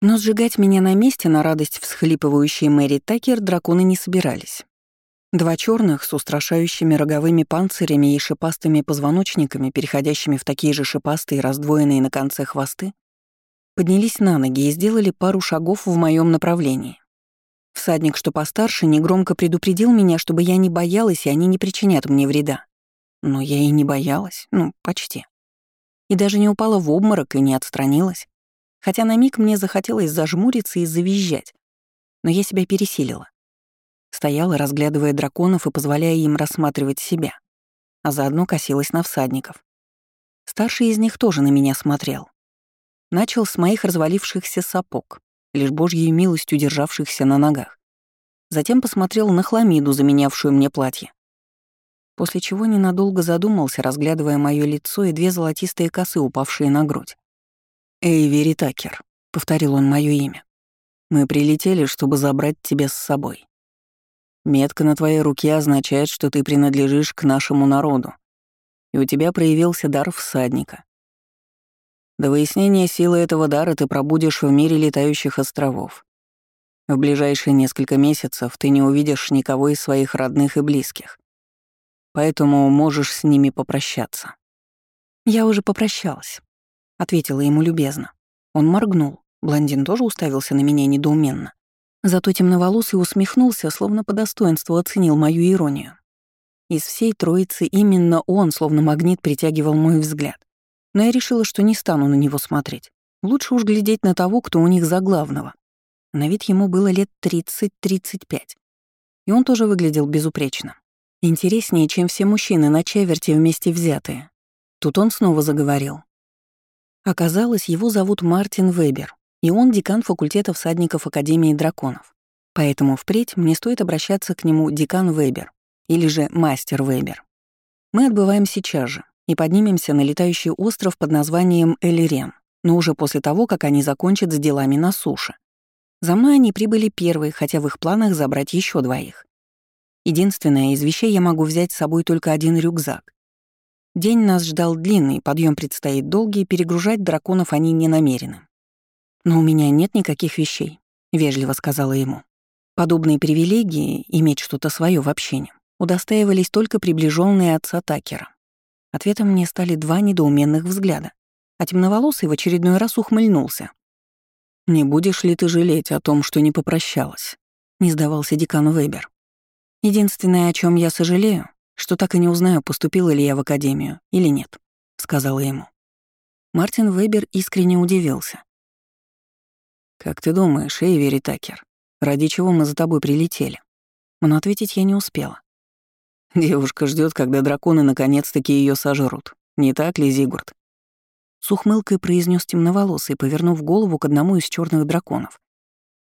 Но сжигать меня на месте на радость всхлипывающей Мэри Такер драконы не собирались. Два черных с устрашающими роговыми панцирями и шипастыми позвоночниками, переходящими в такие же шипастые, раздвоенные на конце хвосты, поднялись на ноги и сделали пару шагов в моем направлении. Всадник, что постарше, негромко предупредил меня, чтобы я не боялась, и они не причинят мне вреда. Но я и не боялась, ну, почти. И даже не упала в обморок и не отстранилась. Хотя на миг мне захотелось зажмуриться и завизжать. Но я себя пересилила. Стояла, разглядывая драконов и позволяя им рассматривать себя, а заодно косилась на всадников. Старший из них тоже на меня смотрел. Начал с моих развалившихся сапог, лишь божьей милостью державшихся на ногах. Затем посмотрел на хламиду, заменявшую мне платье. После чего ненадолго задумался, разглядывая мое лицо и две золотистые косы, упавшие на грудь. «Эйвери Такер», — повторил он мое имя. «Мы прилетели, чтобы забрать тебя с собой. Метка на твоей руке означает, что ты принадлежишь к нашему народу, и у тебя проявился дар всадника. До выяснения силы этого дара ты пробудешь в мире летающих островов. В ближайшие несколько месяцев ты не увидишь никого из своих родных и близких. Поэтому можешь с ними попрощаться. Я уже попрощалась. — ответила ему любезно. Он моргнул. Блондин тоже уставился на меня недоуменно. Зато темноволосый усмехнулся, словно по достоинству оценил мою иронию. Из всей троицы именно он, словно магнит, притягивал мой взгляд. Но я решила, что не стану на него смотреть. Лучше уж глядеть на того, кто у них за главного. На вид ему было лет 30-35. И он тоже выглядел безупречно. Интереснее, чем все мужчины на чеверти вместе взятые. Тут он снова заговорил, Оказалось, его зовут Мартин Вебер, и он декан факультета всадников Академии драконов. Поэтому впредь мне стоит обращаться к нему декан Вебер или же мастер Вебер. Мы отбываем сейчас же и поднимемся на летающий остров под названием Элирен, но уже после того, как они закончат с делами на суше. За мной они прибыли первые, хотя в их планах забрать еще двоих. Единственное, из вещей я могу взять с собой только один рюкзак. День нас ждал длинный, подъем предстоит долгий, перегружать драконов они не намерены. «Но у меня нет никаких вещей», — вежливо сказала ему. Подобные привилегии, иметь что-то свое в общении, удостаивались только приближенные отца Такера. Ответом мне стали два недоуменных взгляда, а темноволосый в очередной раз ухмыльнулся. «Не будешь ли ты жалеть о том, что не попрощалась?» — не сдавался декану Вебер. «Единственное, о чем я сожалею, что так и не узнаю, поступила ли я в академию или нет», — сказала ему. Мартин Вебер искренне удивился. «Как ты думаешь, Эйвери Такер, ради чего мы за тобой прилетели?» Но ответить я не успела. Девушка ждет, когда драконы наконец-таки ее сожрут. Не так ли, Зигурд? С ухмылкой произнес темноволосый, повернув голову к одному из черных драконов.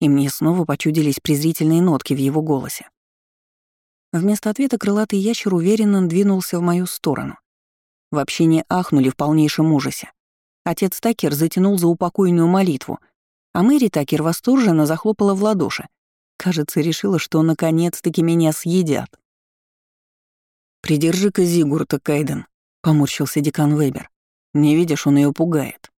И мне снова почудились презрительные нотки в его голосе. Вместо ответа крылатый ящер уверенно двинулся в мою сторону. В общине ахнули в полнейшем ужасе. Отец Такер затянул за упокойную молитву, а Мэри Такер восторженно захлопала в ладоши. Кажется, решила, что наконец-таки меня съедят. «Придержи-ка Зигурта, Кайден», — поморщился декан Вебер. «Не видишь, он ее пугает».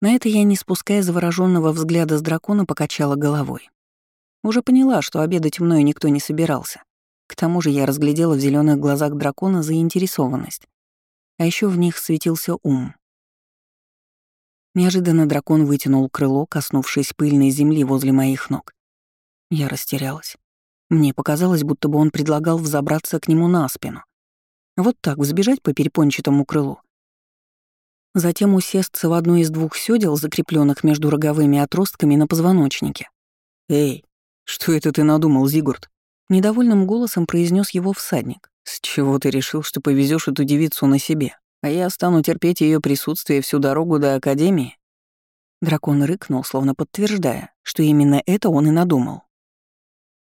На это я, не спуская завороженного взгляда с дракона, покачала головой. Уже поняла, что обедать мною никто не собирался. К тому же я разглядела в зеленых глазах дракона заинтересованность. А еще в них светился ум. Неожиданно дракон вытянул крыло, коснувшись пыльной земли возле моих ног. Я растерялась. Мне показалось, будто бы он предлагал взобраться к нему на спину. Вот так, взбежать по перепончатому крылу. Затем усесться в одно из двух сёдел, закрепленных между роговыми отростками на позвоночнике. «Эй, «Что это ты надумал, Зигурд?» Недовольным голосом произнес его всадник. «С чего ты решил, что повезешь эту девицу на себе, а я стану терпеть ее присутствие всю дорогу до Академии?» Дракон рыкнул, словно подтверждая, что именно это он и надумал.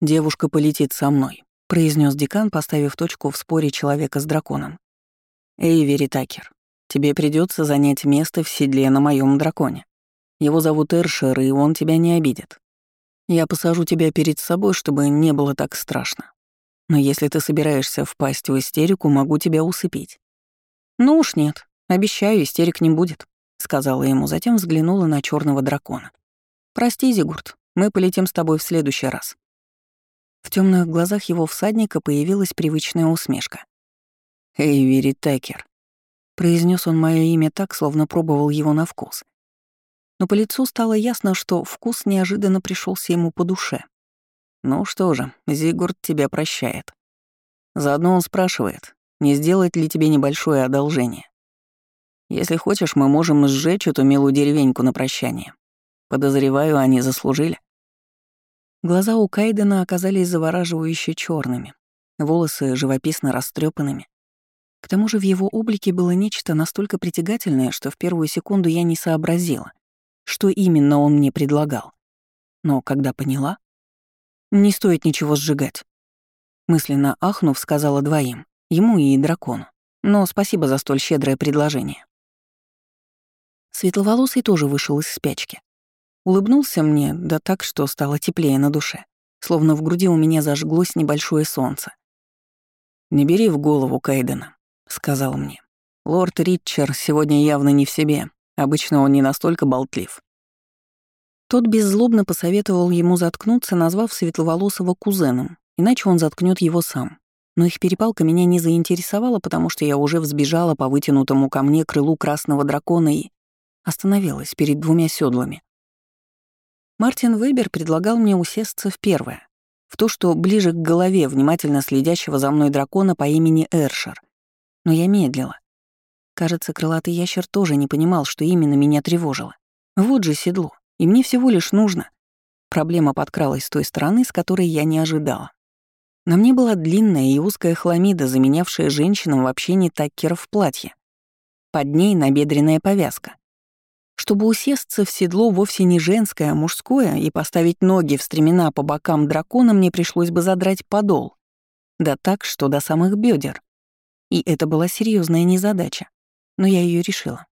«Девушка полетит со мной», — произнес декан, поставив точку в споре человека с драконом. «Эй, Веритакер, тебе придется занять место в седле на моем драконе. Его зовут Эршер, и он тебя не обидит. Я посажу тебя перед собой, чтобы не было так страшно. Но если ты собираешься впасть в истерику, могу тебя усыпить. Ну уж нет, обещаю, истерик не будет, сказала ему, затем взглянула на черного дракона. «Прости, Зигурд, мы полетим с тобой в следующий раз». В темных глазах его всадника появилась привычная усмешка. «Эйвери Текер», — произнес он мое имя так, словно пробовал его на вкус. Но по лицу стало ясно, что вкус неожиданно пришелся ему по душе. «Ну что же, Зигурд тебя прощает. Заодно он спрашивает, не сделать ли тебе небольшое одолжение. Если хочешь, мы можем сжечь эту милую деревеньку на прощание. Подозреваю, они заслужили. Глаза у Кайдена оказались завораживающе черными, волосы живописно растрепанными. К тому же в его облике было нечто настолько притягательное, что в первую секунду я не сообразила, что именно он мне предлагал. Но когда поняла, не стоит ничего сжигать. Мысленно ахнув, сказала двоим, ему и дракону. Но спасибо за столь щедрое предложение. Светловолосый тоже вышел из спячки. Улыбнулся мне, да так, что стало теплее на душе, словно в груди у меня зажглось небольшое солнце. «Не бери в голову Кайдена», — сказал мне. «Лорд Ритчер сегодня явно не в себе. Обычно он не настолько болтлив». Тот беззлобно посоветовал ему заткнуться, назвав Светловолосого кузеном, иначе он заткнет его сам. Но их перепалка меня не заинтересовала, потому что я уже взбежала по вытянутому ко мне крылу красного дракона и Остановилась перед двумя седлами. Мартин Вебер предлагал мне усесться в первое, в то, что ближе к голове внимательно следящего за мной дракона по имени Эршер. Но я медлила. Кажется, крылатый ящер тоже не понимал, что именно меня тревожило. Вот же седло, и мне всего лишь нужно. Проблема подкралась с той стороны, с которой я не ожидала. На мне была длинная и узкая хламида, заменявшая женщинам в общении таккера в платье. Под ней набедренная повязка. Чтобы усесться в седло вовсе не женское, а мужское, и поставить ноги в стремена по бокам дракона, мне пришлось бы задрать подол. Да так, что до самых бедер. И это была серьезная незадача. Но я ее решила.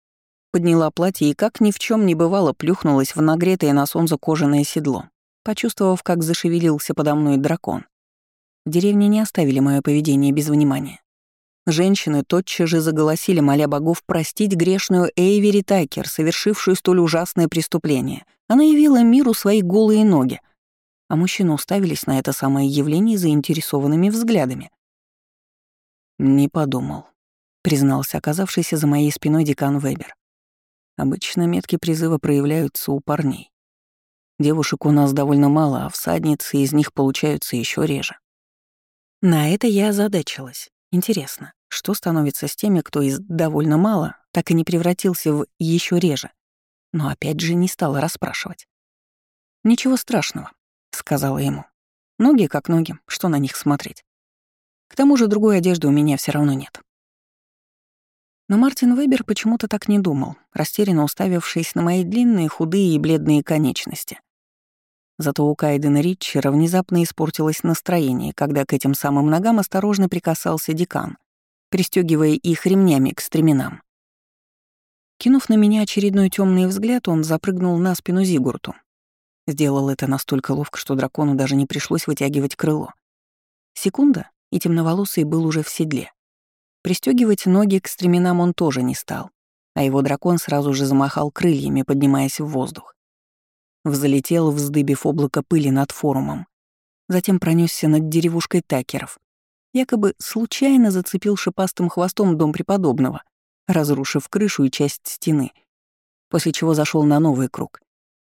Подняла платье и, как ни в чем не бывало, плюхнулась в нагретое на солнце кожаное седло, почувствовав, как зашевелился подо мной дракон. В деревне не оставили мое поведение без внимания. Женщины тотчас же заголосили, моля богов простить грешную Эйвери Тайкер, совершившую столь ужасное преступление. Она явила миру свои голые ноги. А мужчины уставились на это самое явление заинтересованными взглядами. «Не подумал», — признался оказавшийся за моей спиной декан Вебер. «Обычно метки призыва проявляются у парней. Девушек у нас довольно мало, а всадницы из них получаются еще реже». На это я озадачилась. Интересно, что становится с теми, кто из довольно мало так и не превратился в еще реже? Но опять же не стала расспрашивать. «Ничего страшного», — сказала ему. «Ноги как ноги, что на них смотреть? К тому же другой одежды у меня все равно нет». Но Мартин Вебер почему-то так не думал, растерянно уставившись на мои длинные, худые и бледные конечности. Зато у Кайдена Ритчера внезапно испортилось настроение, когда к этим самым ногам осторожно прикасался декан, пристегивая их ремнями к стременам. Кинув на меня очередной темный взгляд, он запрыгнул на спину Зигурту. Сделал это настолько ловко, что дракону даже не пришлось вытягивать крыло. Секунда, и темноволосый был уже в седле. Пристегивать ноги к стременам он тоже не стал, а его дракон сразу же замахал крыльями, поднимаясь в воздух. Взлетел, вздыбив облако пыли над форумом. Затем пронесся над деревушкой Такеров. Якобы случайно зацепил шипастым хвостом дом преподобного, разрушив крышу и часть стены, после чего зашел на новый круг.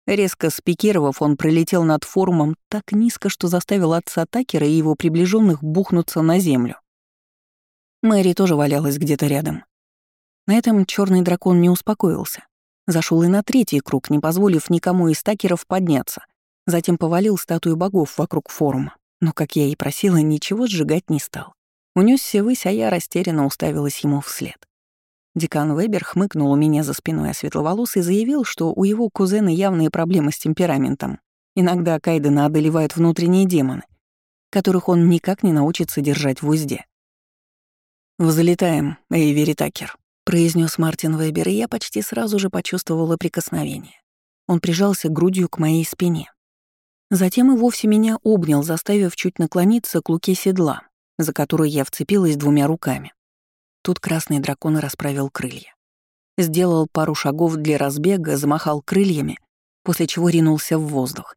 Резко спикировав, он пролетел над форумом так низко, что заставил отца Такера и его приближенных бухнуться на землю. Мэри тоже валялась где-то рядом. На этом черный дракон не успокоился. Зашел и на третий круг, не позволив никому из стакеров подняться. Затем повалил статую богов вокруг форума. Но, как я и просила, ничего сжигать не стал. Унесся ввысь, а я растерянно уставилась ему вслед. Декан Вебер хмыкнул у меня за спиной, а светловолосый заявил, что у его кузена явные проблемы с темпераментом. Иногда Кайдена одолевают внутренние демоны, которых он никак не научится держать в узде. «Взлетаем, Эйвери Такер», произнес Мартин Вебер, и я почти сразу же почувствовала прикосновение. Он прижался грудью к моей спине. Затем и вовсе меня обнял, заставив чуть наклониться к луке седла, за которую я вцепилась двумя руками. Тут красный дракон расправил крылья. сделал пару шагов для разбега, замахал крыльями, после чего ринулся в воздух.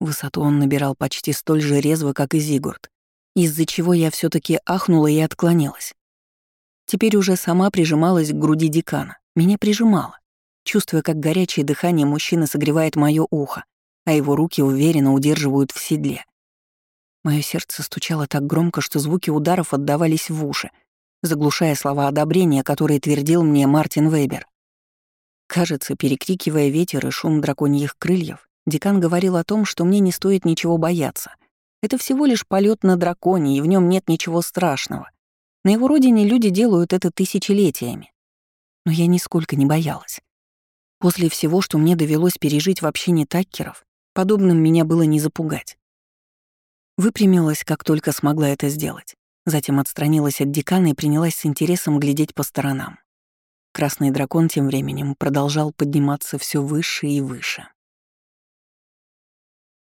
Высоту он набирал почти столь же резво, как и Зигурд, из-за чего я все таки ахнула и отклонилась. Теперь уже сама прижималась к груди декана. Меня прижимала, чувствуя, как горячее дыхание мужчины согревает мое ухо, а его руки уверенно удерживают в седле. Мое сердце стучало так громко, что звуки ударов отдавались в уши, заглушая слова одобрения, которые твердил мне Мартин Вейбер. Кажется, перекрикивая ветер и шум драконьих крыльев, декан говорил о том, что мне не стоит ничего бояться. Это всего лишь полет на драконе, и в нем нет ничего страшного. На его родине люди делают это тысячелетиями. Но я нисколько не боялась. После всего, что мне довелось пережить в общине таккеров, подобным меня было не запугать. Выпрямилась, как только смогла это сделать. Затем отстранилась от декана и принялась с интересом глядеть по сторонам. Красный дракон тем временем продолжал подниматься все выше и выше.